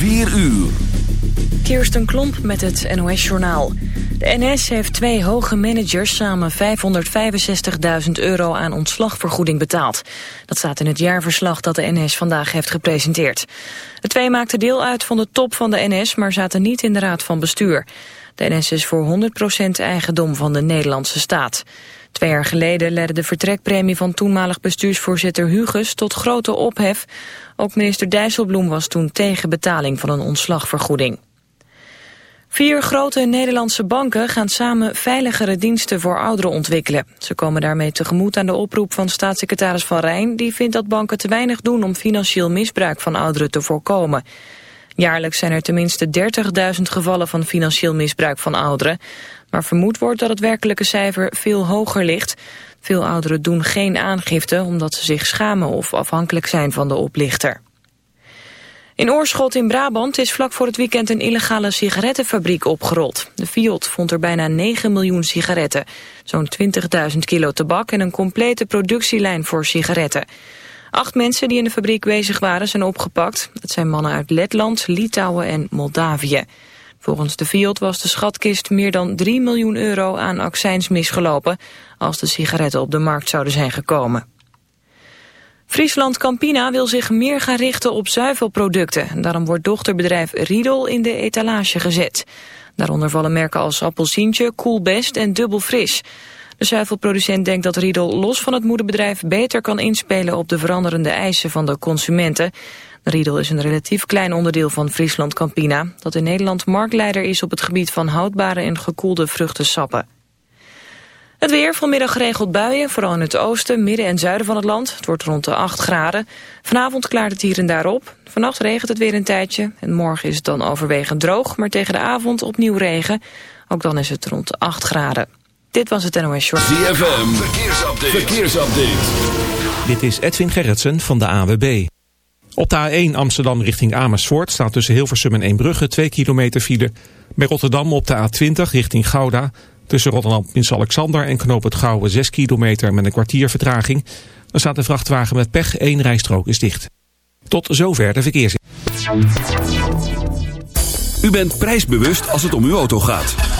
4 uur. Kirsten Klomp met het NOS-journaal. De NS heeft twee hoge managers samen 565.000 euro aan ontslagvergoeding betaald. Dat staat in het jaarverslag dat de NS vandaag heeft gepresenteerd. De twee maakten deel uit van de top van de NS, maar zaten niet in de raad van bestuur. De NS is voor 100% eigendom van de Nederlandse staat. Twee jaar geleden leidde de vertrekpremie van toenmalig bestuursvoorzitter Huges tot grote ophef. Ook minister Dijsselbloem was toen tegen betaling van een ontslagvergoeding. Vier grote Nederlandse banken gaan samen veiligere diensten voor ouderen ontwikkelen. Ze komen daarmee tegemoet aan de oproep van staatssecretaris Van Rijn... die vindt dat banken te weinig doen om financieel misbruik van ouderen te voorkomen. Jaarlijks zijn er tenminste 30.000 gevallen van financieel misbruik van ouderen. Maar vermoed wordt dat het werkelijke cijfer veel hoger ligt. Veel ouderen doen geen aangifte omdat ze zich schamen of afhankelijk zijn van de oplichter. In Oorschot in Brabant is vlak voor het weekend een illegale sigarettenfabriek opgerold. De Fiat vond er bijna 9 miljoen sigaretten, zo'n 20.000 kilo tabak en een complete productielijn voor sigaretten. Acht mensen die in de fabriek bezig waren zijn opgepakt. Het zijn mannen uit Letland, Litouwen en Moldavië. Volgens de Fiat was de schatkist meer dan 3 miljoen euro aan accijns misgelopen... als de sigaretten op de markt zouden zijn gekomen. Friesland Campina wil zich meer gaan richten op zuivelproducten. Daarom wordt dochterbedrijf Riedel in de etalage gezet. Daaronder vallen merken als Appelsientje, Coolbest en Dubbel Fris. De zuivelproducent denkt dat Riedel los van het moederbedrijf beter kan inspelen op de veranderende eisen van de consumenten. Riedel is een relatief klein onderdeel van Friesland Campina, dat in Nederland marktleider is op het gebied van houdbare en gekoelde vruchtensappen. Het weer, vanmiddag geregeld buien, vooral in het oosten, midden en zuiden van het land. Het wordt rond de 8 graden. Vanavond klaart het hier en daar op. Vannacht regent het weer een tijdje. En morgen is het dan overwegend droog, maar tegen de avond opnieuw regen. Ook dan is het rond de 8 graden. Dit was het NOS Short. ZFM, verkeersupdate. verkeersupdate. Dit is Edwin Gerritsen van de AWB. Op de A1 Amsterdam richting Amersfoort staat tussen Hilversum en Eembrugge 2 kilometer file. Bij Rotterdam op de A20 richting Gouda Tussen Rotterdam, Prins Alexander en Knoop het Gouwe 6 kilometer met een kwartier vertraging. Er staat een vrachtwagen met pech, één rijstrook is dicht. Tot zover de verkeers. U bent prijsbewust als het om uw auto gaat.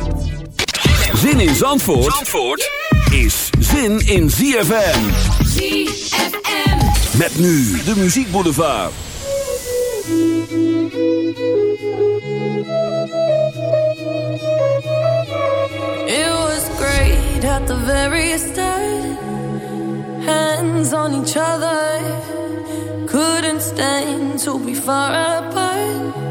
Zin in Zandvoort, Zandvoort is zin in ZFM. ZFM. Met nu de Muziek Boulevard. It was great at the very start. Hands on each other. Couldn't stand to be far apart.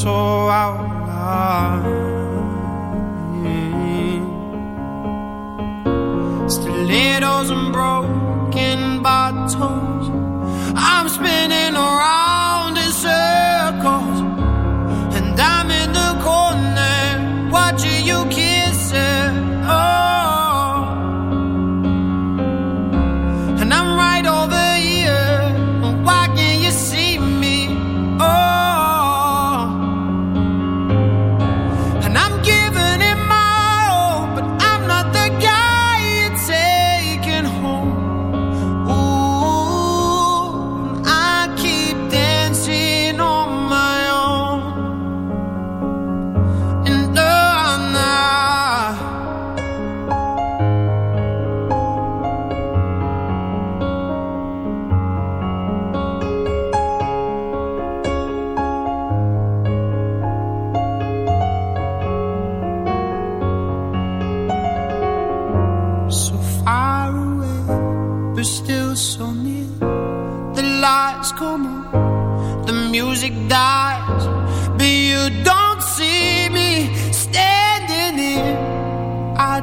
so out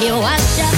You wash up.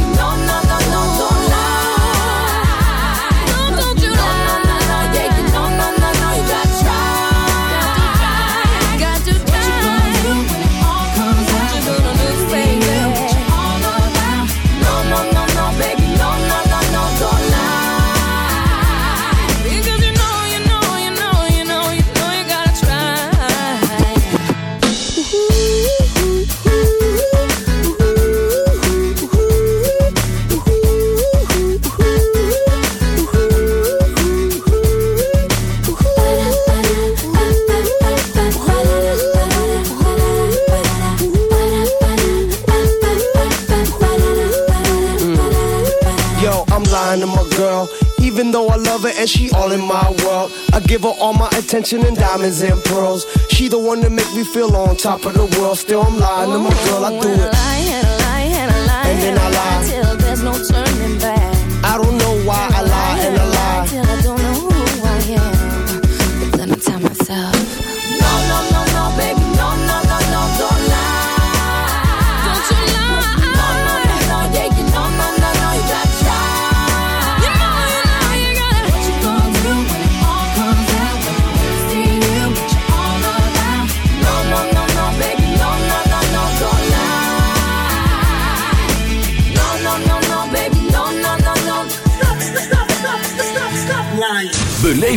Even though I love her and she all in my world, I give her all my attention and diamonds and pearls. She the one that make me feel on top of the world. Still, I'm lying to my girl. I do it. lie, and a lie, and a lie, And then I lie. till there's no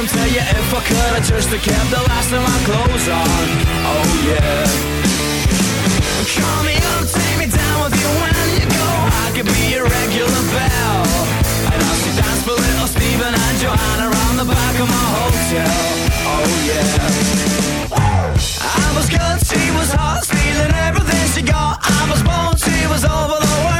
from tell you if I could I just have kept the last of my clothes on Oh yeah. Call me up, take me down with you when you go. I could be your regular bell. And I'll see dance for little Steven and Joanna Around the back of my hotel. Oh yeah. I was good, she was hot Stealing everything she got. I was born, she was over the world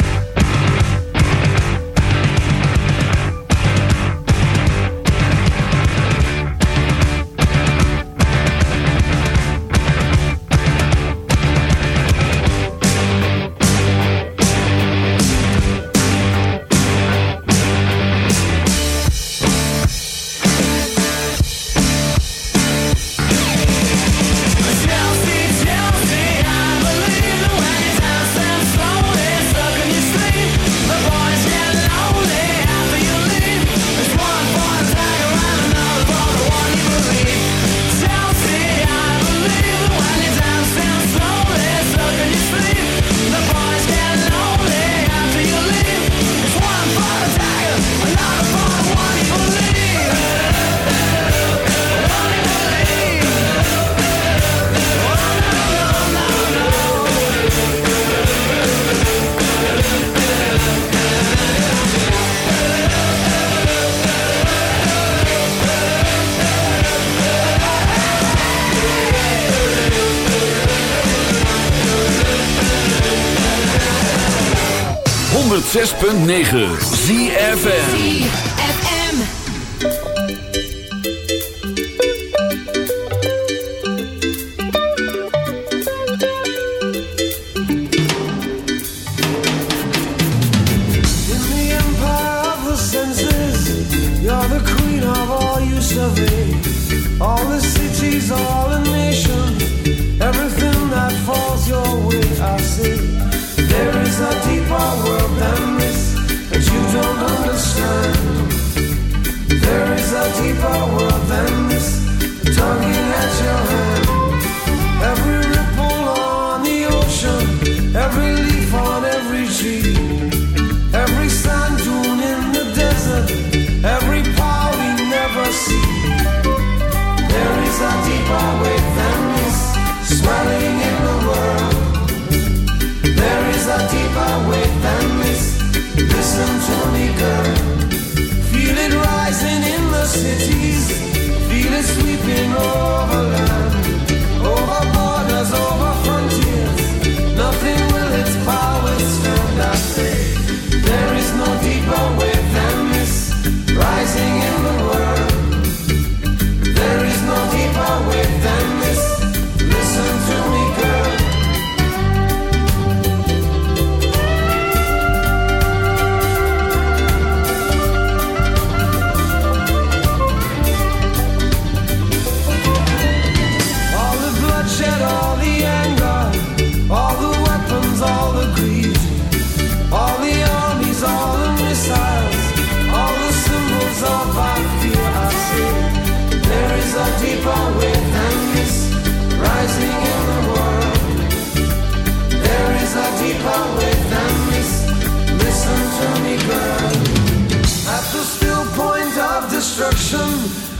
106.9 ZFN